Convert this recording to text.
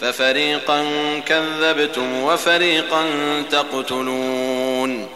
ففريقا كذبتم وفريقا تقتلون.